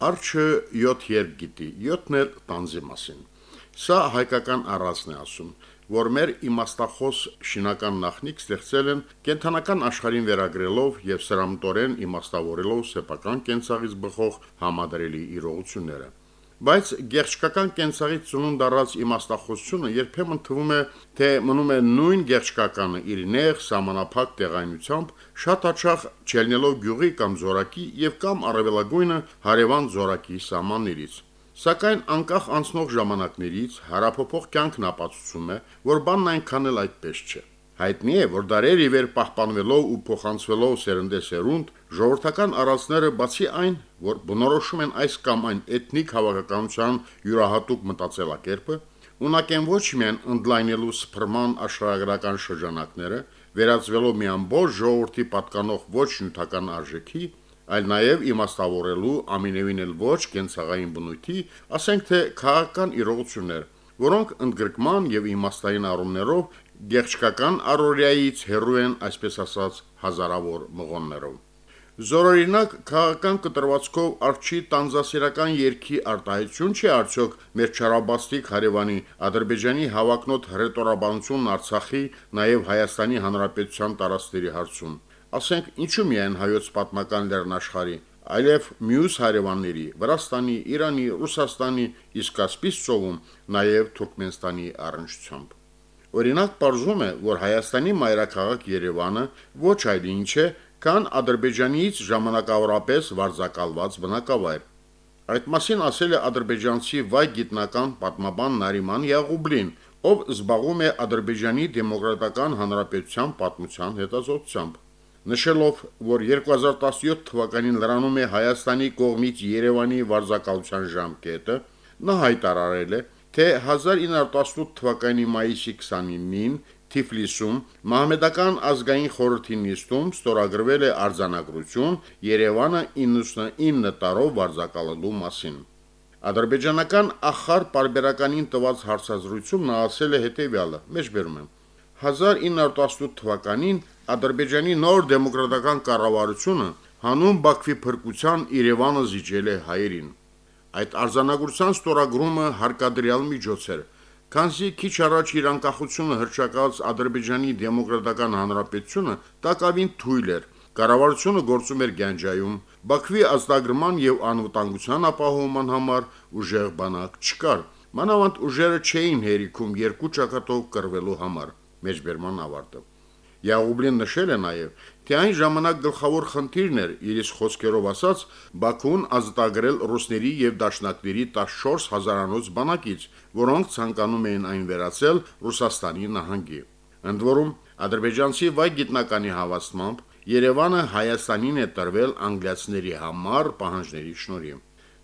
Արջը 7 երկ գիտի, 7-ն էլ տանձի մասին։ Սա հայկական առածն է ասում, որ մեր իմաստախոս շինական նախնիկ ստեղծել են կենթանական աշխարհին վերագրելով եւ սրամտորեն իմաստավորելով սեփական կենցաղից բխող համադրելի իրողությունները բայց գեղչկական կենցաղից ծնունդ առած իմաստախոսությունը երբեմն թվում է, թե մնում է նույն գեղչկականը իր նեղ սահմանափակ տեղայնությամբ, շատ հաճախ չելնելով գյուղի կամ զորակի եւ կամ առավելագույնը հարևան զորակի սահմաններից։ Սակայն անկախ անցնող ժամանակներից հարափոփող կյանքն ապացուցում է, որ բանն այնքան էլ այդպես չէ։ Հայտնի է, որ դարեր ի վեր պահպանվելով ու փոխանցվելով սերնդեսերունդ ժողովրդական առածները բացի այն, որ բնորոշում են այս կամ այն էթնիկ հավաքականության յուրահատուկ մտածելակերպը, ունակեն ոչ միայն ընդլայնելու սփռման աշխարհագրական շրջանակները, վերածվելով մի ամբողջ ժողովրդի պատկանող ոչ նյութական արժեքի, այլ նաև իմաստավորելու ամենևին էլ ոչ կենցաղային բնույթի, ասենք թե քաղաքական իրողություններ, որոնք ընդգրկման եւ իմաստային առումներով գեղչկական առօրյայից հեռու են, այսպես ասած, հազարավոր մղոններով։ Զորօրինակ քաղաքական կտրվածքով արչի տանզասիրական երկի արտահայտություն չի արդյոք մեր չարաբաստիկ հարևանի Ադրբեջանի հավակնոտ հռետորաբանությունն Արցախի, նաև Հայաստանի Հանրապետության տարածքների հարցում։ Ասենք, ինչու միայն հայոց պատմական լեռնաշխարի, այլև մյուս հարևանների՝ Վրաստանի, Իրանի, Ռուսաստանի, իսկ Կասպից ծովում, նաև Թուրքմենստանի առնչությամբ։ Օրինակ, ողջում է, որ Հայաստանի մայրաքաղաք Երևանը ոչ այլ ինչ է, քան Ադրբեջանից ժամանակավորապես վարձակալված բնակավայր։ Այդ մասին ասել է ադրբեջանցի վայ գիտնական պատմաբան Նարիման Յաղուբլին, ով զբաղվում է Ադրբեջանի Դեմոկրատական Հանրապետության պատմության հետազոտությամբ նշելով, որ 2017 թվականին լրանում է Հայաստանի կողմից Երևանի վարձակալության ժամկետը, նա հայտարարել է, թե 1918 թվականի մայիսի 29-ին Թիֆլիսում Մահմեդական ազգային խորհրդի նիստում ստորագրվել է արձանագրություն Երևանը 99 տարով վարձակալելու մասին։ Ադրբեջանական ախար պարբերականին տված հարցազրույցում նա ասել է հետևյալը. մեջբերում եմ 1918 թվականին Ադրբեջանի նոր դեմոկրատական կառավարությունը հանուն Բաքվի փրկության Երևանը զիջել է հայերին։ Այդ արձանագրության ստորագրումը հարկադրյալ միջոց էր, քանզի քիչ առաջ իր անկախությունը հրճակած Ադրբեջանի Դեմոկրատական Հանրապետությունը տակավին թույլ էր։ Կառավարությունը գործում էր Գանջայում, Բաքվի ազդագրման եւ անվտանգության ապահովման համար ուժեղ բանակ չկար։ Մանավանդ ուժերը չէին հերիքում երկու ճակատով կռվելու համար։ Մեջբերման ավարտը։ Յաղուբլին նշել է նաև, թե այն ժամանակ գլխավոր խնդիրն էր, իրիս խոսքերով ասած, Բաքուն ազատագրել ռուսների եւ դաշնակների 14 հազարանոց բանակից, որոնք ցանկանում էին այն վերացել Ռուսաստանի նահանգի։ Ընդ որում, ադրբեջանցի վայ գիտնականի հավաստմամբ Երևանը Հայաստանին է տրվել անգլիացիների համար պահանջների շնորհիվ։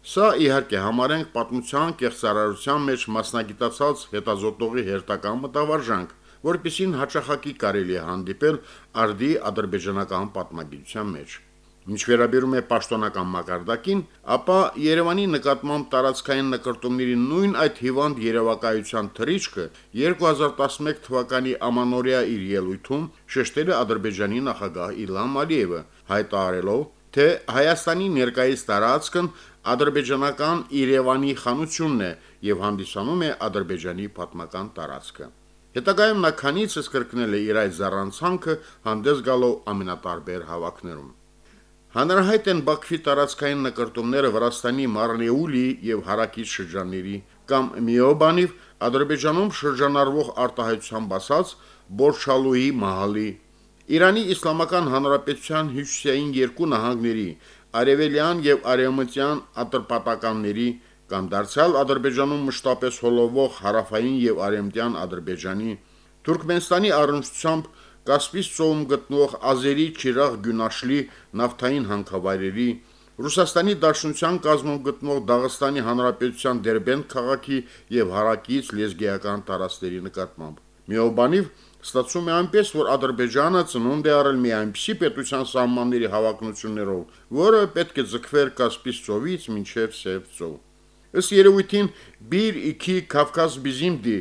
Սա իհարկե համարենք պատմության կեղծարարության մեջ մասնագիտացած հետազոտողի հերթական մտավարժանք, որպիսին հաճախակի կարելի է հանդիպել արդի ադրբեջանական պատմագիտության մեջ։ Ինչ վերաբերում է պաշտոնական մակարդակին, ապա Երևանի նկատմամբ տարածքային նկարտումների նույն այդ հիվանդ երևակայության թրիչքը 2011 թվականի ամանորյա իր ելույթում շեշտել է Ադրբեջանի նախագահ Իլհամ Ալիևը, հայտարարելով, թե Հայաստանի ներկայիս տարածքն ադրբեջանական Երևանի խանությունն է եւ հանդիսանում է Ադրբեջանի պատմական տարածքը։ Հետագայում նա քանիցս կրկնել է իր այդ զառանցանքը հանդես գալով ամենատարբեր հավաքներում։ Հանրահայտ են Բաքվի տարածքային նկարտումները Վրաստանի Մարնեուլի եւ Հարակից շրջանների կամ Միոբանիվ Ադրբեջանում շրջանառվող արտահայտությամբ ասած Բորչալուի մահալի Իրանի Իսլամական Հանրապետության հյուսիսային երկու նահանգների արևելյան եւ արևմտյան ատրպատականների կամ դարձյալ Ադրբեջանում մշտապես հոլովող հարավային եւ արեմտյան Ադրբեջանի, Թուրքմենստանի առնչությամբ Կասպից ծովում գտնվող Ազերի Չիրաղ Գյունաշլի նավթային հանքավայրերի, Ռուսաստանի Դաշնության կազմում գտնվող Դաղստանի Հանրապետության Դերբենդ քաղաքի եւ հարակից լեզգիական տարածքների նկատմամբ։ Միոբանիվ ստացվում է այնպես, որ Ադրբեջանը ծնունդ է առել մի այնպիսի պետության սահմանների հավակնություններով, որը պետք է ձգվեր Կասպից ծովից մինչև Սև ծով։ Ըստ երևույթին Բիր իքի Կավկազ բիզիմդի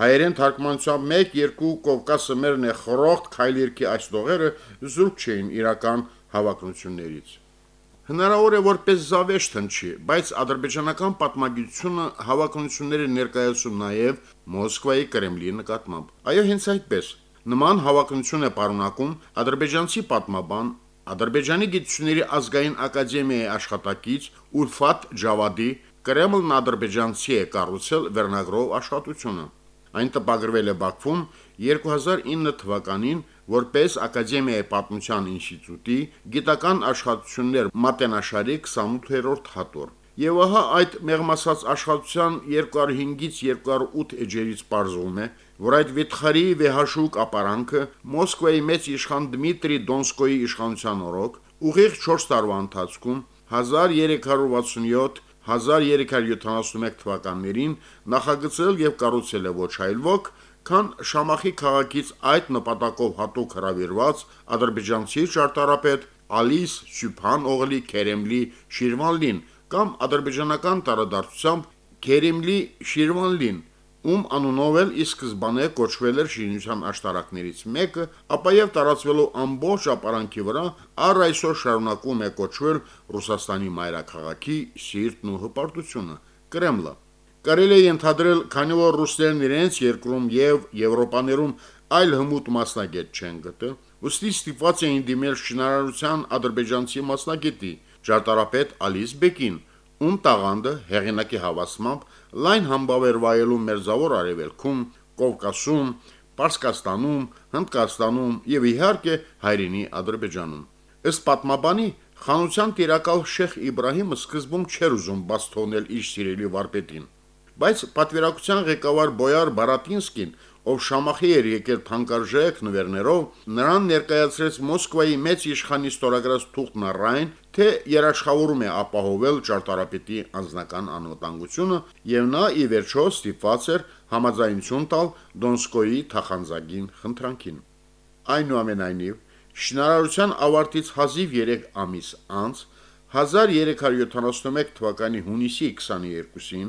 հայերեն թարգմանությամբ 1-2 Կովկասը մերն է խորողտ քայլերքի այս դողերը զուրկ չէին իրական հավակնություններից։ Հնարավոր է որպես զավեշտ հնչի, բայց ադրբեջանական պատմագիտությունը հավակնությունները ներկայացում նաև Մոսկվայի Կրեմլի նկատմամբ։ Այո, հենց այդպես։ Նման հավակնություն է պարունակում ադրբեջանցի պատմաբան Ադրբեջանի գիտությունների ազգային ակադեմիայի աշխատակից Ուլֆատ Ջավադի Կրեմլն ադրբեջանցի է կառուցել վերնագրով աշխատությունը։ Այն տպագրվել է Բաքվում 2009 թվականին որպես Ակադեմիայի պատմության ինստիտուտի գիտական աշխատություններ մատենաշարի 28-րդ հատոր։ Եվ ահա այդ մեղմասած աշխատության 205-ից 208 էջերից պարզվում է, որ այդ վիթխարի վեհաշուկ ապարանքը Մոսկվայի մեծ իշխան Դմիտրի Դոնսկոյի իշխանության օրոք ուղիղ 4 տարվա ընթացքում 1367 1371 թվականներին նախագծել եւ կառուցել է ոչ այլ ոք, քան Շամախի քաղաքից այդ նպատակով հատուկ հրավիրված ադրբեջանցի ճարտարապետ Ալիս Սյուփան Օղլի Քերեմլի Շիրվանլին կամ ադրբեջանական տարադարձությամբ Քերեմլի Շիրվանլին, ում անունով էլ ի սկզբանե կոչվել էր շինության աշտարակներից մեկը, ապա եւ տարածվելու ամբողջ ապարանքի վրա առ այսօր շարունակում է կոչվել Ռուսաստանի մայրաքաղաքի սիրտն ու հպարտությունը՝ Կրեմլը։ Կարելի է ընդհանրել, քանի որ ռուսներն իրենց երկրում եւ Եվրոպաներում այլ հմուտ մասնագետ չեն գտել, ուստի ստիպված էին դիմել շինարարության ադրբեջանցի մասնագետի, ճարտարապետ Ալիս Բեկին, ում տաղանդը հեղինակի հավաստմամբ լայն համբավեր վայելում Մերձավոր Արևելքում, Կովկասում, Պարսկաստանում, Հնդկաստանում եւ իհարկե հայրենի Ադրբեջանում։ Ըստ պատմաբանի խանության տիրակալ Շեխ Իբրահիմը սկզբում չէր ուզում բաց թողնել իր սիրելի վարպետին, բայց պատվիրակության ղեկավար Բոյար Բարատինսկին ով Շամախի էր եկել թանկարժեք նվերներով, նրան ներկայացրեց Մոսկվայի մեծ իշխանի ստորագրած թուղթն առայն, թե երաշխավորում է ապահովել ճարտարապետի անձնական անվտանգությունը, եւ նա ի վերջո ստիպված էր համաձայնություն տալ Դոնսկոյի թախանձագին խնդրանքին։ Այնուամենայնիվ, շինարարության ավարտից հազիվ 3 ամիս անց 1371 թվականի հունիսի 22-ին,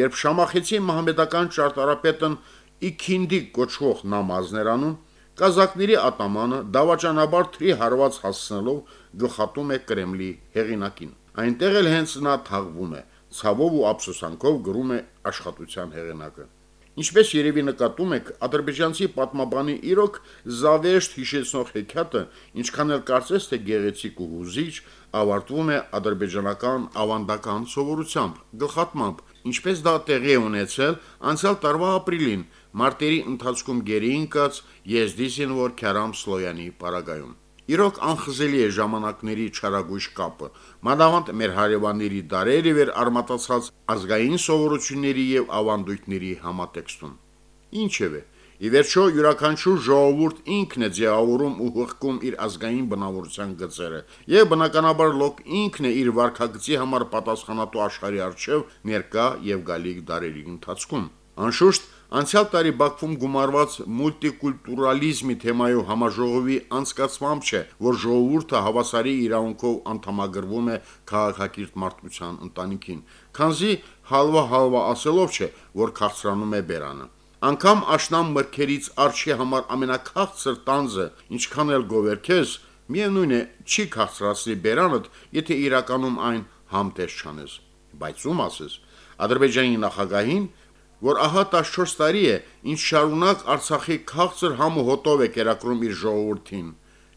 երբ Շամախեցի մահմեդական ճարտարապետն Իքինդի կոչվող նամազներանում կազակների ատամանը դավաճանաբար թրի հարված հասցնելով գլխատում է Կրեմլի հեղինակին։ Այնտեղ էլ հենց նա թաղվում է, ցավով ու ափսոսանքով գրում է աշխատության հեղինակը։ Ինչպես երևի նկատում եք, ադրբեջանցի պատմաբանի իրոք զավեշտ հիշեցնող հեքիաթը, ինչքան էլ կարծես թե գեղեցիկ ու հուզիչ, ավարտվում է ադրբեջանական ավանդական սովորությամբ, գլխատմամբ, ինչպես դա տեղի ունեցել անցյալ տարվա ապրիլին, մարտերի ընթացքում գերի ընկած եզդի զինվոր Քարամ Սլոյանի պարագայում։ Իրոք անխզելի է ժամանակների չարագույժ կապը, մանավանդ մեր հարևանների դարերի վեր արմատացած ազգային սովորությունների եւ ավանդույթների համատեքստում։ Ինչևէ, ի վերջո յուրաքանչյուր ժողովուրդ ինքն է ձևավորում ու հղկում իր ազգային բնավորության գծերը, եւ բնականաբար լոկ ինքն է իր վարկագծի համար պատասխանատու աշխարհի արչեւ ներկա եւ գալիք դարերի ընթացքում։ Անշուշտ Անցյալ տարի Բաքվում գումարված մուլտիկուլտուրալիզմի թեմայով համաժողովի անցկացմամբ չէ, որ ժողովուրդը հավասարի իրավունքով անդամագրվում է քաղաքակիրթ մարդկության ընտանիքին, քանզի հալվա-հալվա ասելով չէ, որ քաղցրանում է բերանը։ Անկամ աշնան մրգերից արչի համար ամենակաղցր տանձը, ինչքան էլ գովերքես, միևնույն է, չի քաղցրացնի բերանդ, եթե իրականում այն համտես չանես։ Բայց ում ասես, Ադրբեջանի նախագահին որ ահա 14 տարի է, ինչ շարունակ Արցախի քաղցր համը հոտով է կերակրում իր ժողովրդին։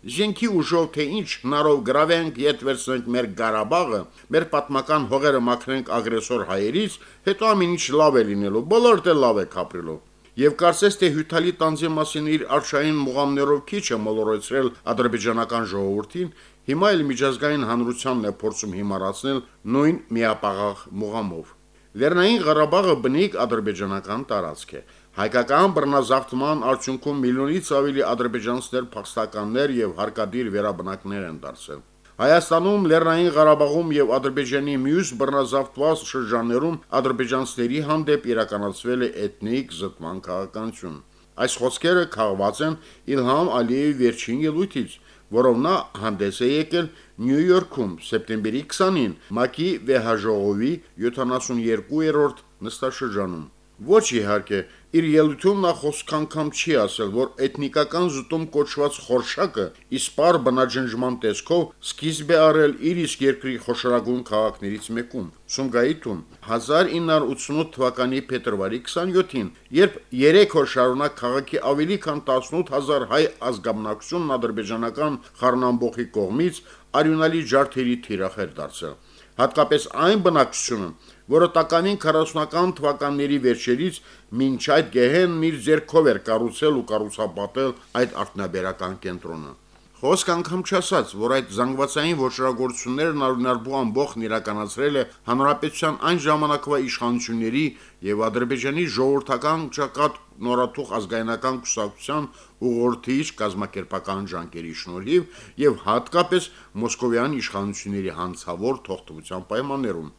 Զենքի ուժով թե ինչ հնարով գրավենք իդ վերցնենք մեր Ղարաբաղը, մեր պատմական հողերը մաքրենք ագրեսոր հայերից, հետո ամեն ինչ լավ է լինելու, բոլորը դե լավ է կապրելու։ Եվ կարծես թե հյութալի տանձի մասին իր արշային մուղամներով քիչ է մոլորեցրել ադրբեջանական ժողովրդին, հիմա էլ միջազգային հանրությանն է փորձում հիմարացնել նույն միապաղաղ մուղամով։ Լեռնային Ղարաբաղը բնիկ ադրբեջանական տարածք է։ Հայկական բռնազավթման արդյունքում միլիոնից ավելի ադրբեջանցիներ փախստականներ եւ հարկադիր վերաբնակներ են դարձել։ Հայաստանում, Լեռնային Ղարաբաղում եւ Ադրբեջանի մյուս բռնազավթված շրջաններում ադրբեջանցիների հանդեպ իրականացվել է էթնիկ զտման քաղաքականություն։ Այս խոսքերը քաղված են Իլհամ Ալիևի վերջին ելույթից, որով նա հանդես է եկել Նյու Յորքում սեպտեմբերի 20-ին ՄԱԿ-ի վեհաժողովի 72-րդ նստաշրջանում։ Ոչ իհարկե Իր ելույթում նա խոսք անգամ չի ասել, որ էթնիկական զուտում կոչված խորշակը իսպար բնաջնջման տեսքով սկիզբ է արել իր իսկ երկրի խոշորագույն քաղաքներից մեկում՝ Սումգայիթում 1988 թվականի փետրվարի 27-ին, երբ 3 օր շարունակ քաղաքի ավելի քան 18000 հայ ազգամնակցությունն ադրբեջանական խառնամբոխի կողմից արյունալի ջարդերի թիրախ էր դարձել հատկապես այն բնակչությունը, որը տականին 40-ական թվականների վերջերից մինչ այդ գեհենն իր ձեռքով էր կառուցել ու կառուցապատել այդ արտնաբերական կենտրոնը։ Խոսք անգամ չասած, որ այդ զանգվածային ոչրագործություններն արունարբու ամբողջն իրականացրել է հանրապետության այն ժամանակվա իշխանությունների եւ Ադրբեջանի ժողովրդական ճակատ նորաթուխ ազգայնական կուսակցության ուղղորդիչ կազմակերպական ջանքերի շնորհիվ եւ հատկապես մոսկովյան իշխանությունների հանցավոր թողտվության պայմաններում։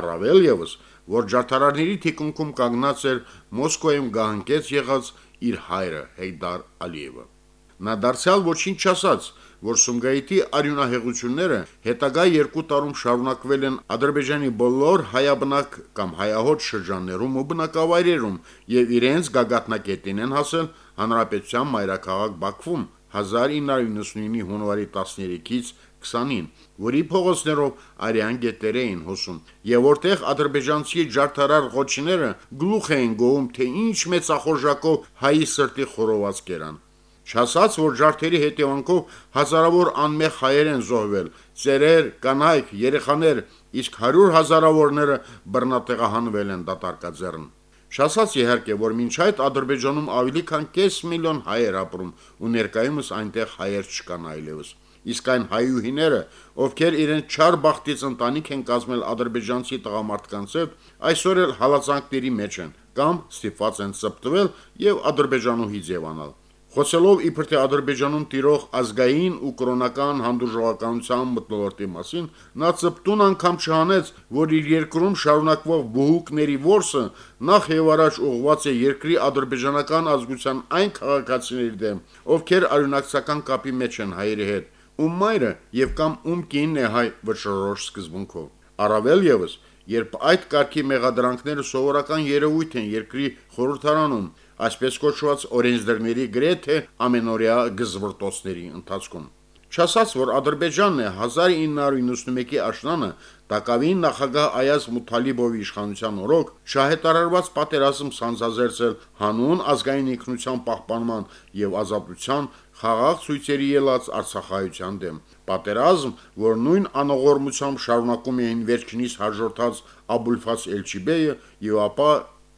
Առավել եւս, որ ջարդարարների թիկունքում կանգնած էր Մոսկվայում գահանկեց եղած իր հայրը Հեյդար Ալիևը։ Նա դարձյալ ոչինչ չասաց, որ Սումգայիթի արյունահեղությունները հետագա երկու տարում շարունակվել են Ադրբեջանի բոլոր հայաբնակ կամ հայահոտ շրջաններում ու բնակավայրերում եւ իրենց գագաթնակետին են հասել հանրապետության մայրաքաղաք Բաքվում 1999-ի հունվարի 13-ից 20-ին, որի փողոցներով արյան գետեր էին հոսում, եւ որտեղ ադրբեջանցի ջարդարար ղոչիները գլուխ էին գոում, թե ինչ մեծախորժակով հայի սրտի խորոված կերան։ Չասած, որ ջարդերի հետևանքով հազարավոր անմեղ հայեր են զոհվել, ծերեր, կանայք, երեխաներ, իսկ հարյուր հազարավորները բռնատեղահանվել են դատարկաձեռն։ Շասած իհարկե, որ մինչ այդ Ադրբեջանում ավելի քան կես միլիոն հայեր ապրում ու ներկայումս այնտեղ հայեր չկան այլևս։ Իսկ այն հայուհիները, ովքեր իրենց չար բախտից ընտանիք են կազմել ադրբեջանցի տղամարդկանց հետ, այսօր էլ հալածանքների մեջ են կամ ստիպված են ծպտվել եւ ադրբեջանուհի ձևանալ։ Խոսելով իբր թե Ադրբեջանում տիրող ազգային ու կրոնական հանդուրժողականության մթնոլորտի մասին, նա ծպտուն անգամ չհանեց, որ իր երկրում շարունակվող բուհուկների ворսը նախ եւ առաջ ուղղված է երկրի ադրբեջանական ազգության այն քաղաքացիների դեմ, ովքեր արյունակցական կապի մեջ են հայերի հետ, ում մայրը եւ կամ ում կինն է հայ վճռորոշ սկզբունքով։ Առավել եւս, երբ այդ կարգի մեղադրանքները սովորական երևույթ են երկրի խորհրդարանում, այսպես կոչված օրենսդրների գրեթե ամենօրյա գզվրտոցների ընթացքում։ Չասած, որ Ադրբեջանն է 1991-ի աշնանը Տակավին նախագահ Այազ Մութալիբովի իշխանության օրոք շահետարարված պատերազմ սանձազերծել հանուն ազգային ինքնության պահպանման եւ ազատության խաղաղ ցույցերի ելած Արցախայության դեմ։ Պատերազմ, որ նույն անողորմությամբ շարունակում էին վերջինիս հաջորդած Աբուլֆաս Էլչիբեյը եւ ապա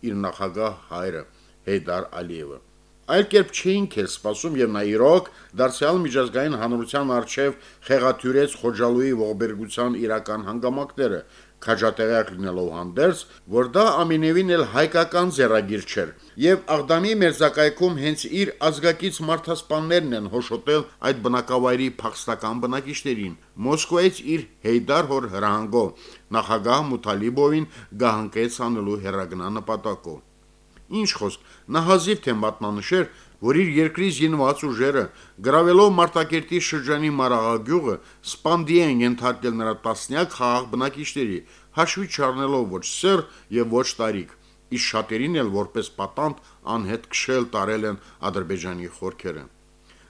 իր նախագահ հայրը Հեյդար Ալիևը։ Այլ կերպ չէին քեզ սպասում եւ նա իրոք դարձյալ միջազգային հանրության արչեւ խեղաթյուրեց Խոջալուի ողբերգության իրական հանգամանքները, քաջատեղյակ լինելով հանդերձ, որ դա ամենևին էլ հայկական ձեռագիր չէր, եւ Աղդամի մերձակայքում հենց իր ազգակից մարդասպաններն են հոշոտել այդ բնակավայրի փախստական բնակիչներին։ Մոսկվայից իր Հեյդար հոր հրահանգով նախագահ Մութալիբովին գահանկեց անելու հերագնա նպատակով։ Ինչ խոսք, նա հազիվ թե մատնանշեր, որ իր երկրի զինված ուժերը գրավելով Մարտակերտի շրջանի Մարաղագյուղը սպանդի են ենթարկել նրա տասնյակ խաղաղ բնակիչների, հաշվի չառնելով ոչ սեր եւ ոչ տարիք։ Իշ շատերին էլ որպես պատանդ անհետ քշել տարել են Ադրբեջանի խորքերը։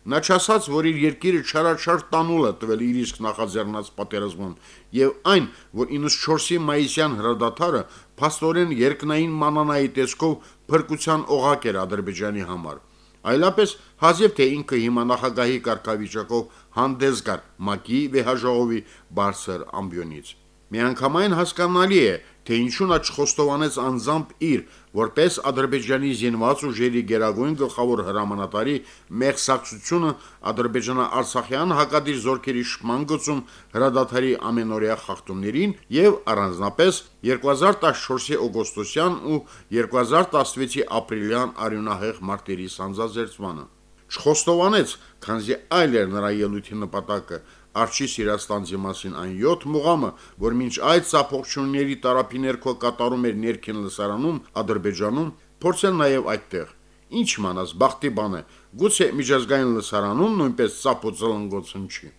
Նա չասաց, որ իր երկիրը չարաչար տանուլ է տվել իր իսկ նախաձեռնած պատերազմում, եւ այն, որ 94-ի մայիսյան հրադադարը փաստորեն երկնային մանանայի տեսքով փրկության օղակ էր Ադրբեջանի համար։ Այլապես հազիվ թե ինքը հիմա նախագահի կարգավիճակով հանդես գար ՄԱԿ-ի վեհաժողովի բարձր ամբիոնից։ Միանգամայն հասկանալի է, թե ինչու նա չխոստովանեց անձամբ իր, որպես Ադրբեջանի զինված ուժերի գերագույն գլխավոր հրամանատարի մեղսակցությունը Ադրբեջանա-Արցախյան հակադիր զորքերի շփման գծում հրադադարի ամենօրյա խախտումներին եւ առանձնապես 2014-ի օգոստոսյան ու 2016-ի ապրիլյան արյունահեղ մարտերի սանձազերծմանը չխոստովանեց, քանզի այլ էր նրա ելույթի նպատակը, Արջի Սիրաստանձի մասին այն 7 մուղամը, որ մինչ այդ սափողությունների տարապի ներքո կատարում էր ներքին լսարանում Ադրբեջանում, փորձել նաև այդտեղ։ Ինչ մանած, բախտի բան է, գուցե միջազգային լսարանում նույնպես սափ ու ծլնգոց հնչի։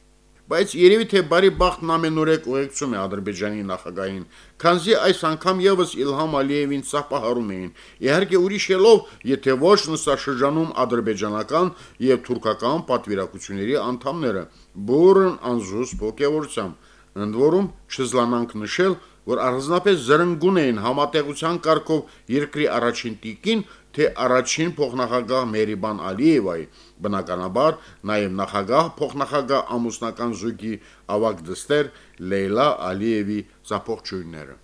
բայց երևի թե բարի բախտն ամենուրեք ուղեկցում է Ադրբեջանի նախագահին, քանզի այս անգամ եւս Իլհամ Ալիևին սապահարում էին։ Իհարկե ուրիշելով, եթե ոչ նստաշրջանում ադրբեջանական եւ թուրքական պատվիրակությունների անդամները, բուրըն անզուսպ ողջավորությամբ Ընդ որում չզլանանք նշել, որ առանձնապես զրնգուն էին համատեղության կարգով երկրի առաջին տիկին, թե առաջին փոխնախագահ Մերիբան Ալիևայի, բնականաբար նաև նախագահ փոխնախագահ ամուսնական զույգի ավագ դստեր Լեյլա Ալիևի զապողջույնները։